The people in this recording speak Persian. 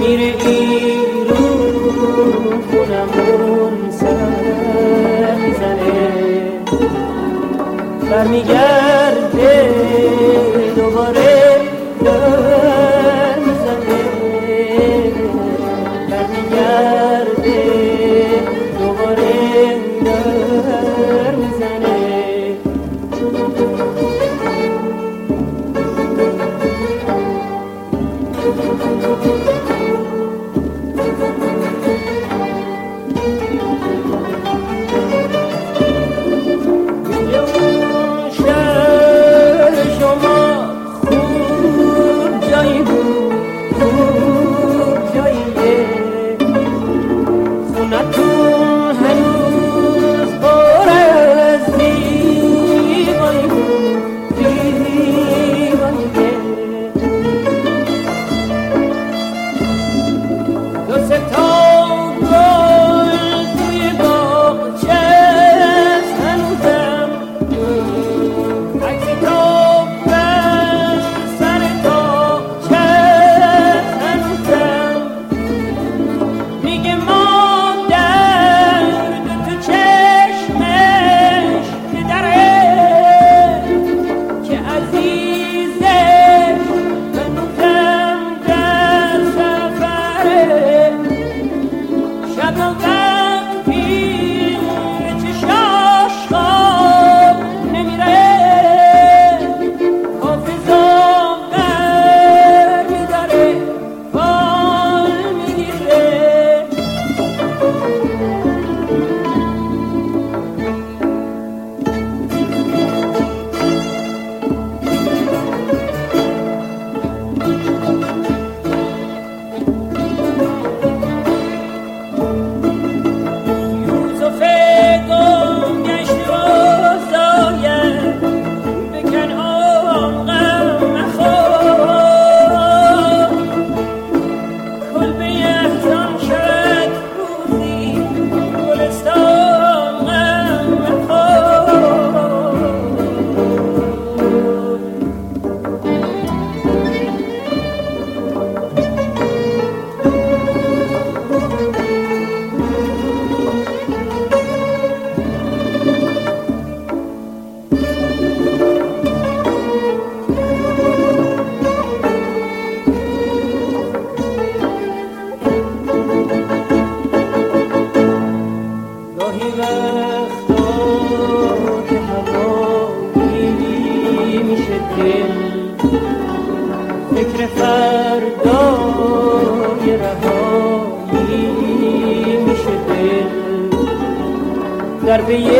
میره این رو خونمون سر می‌زنه برمیگرده دوباره در می‌زنه برمیگرده دوباره در می‌زنه دل. فکر فردای رهایی میشه دل. در پی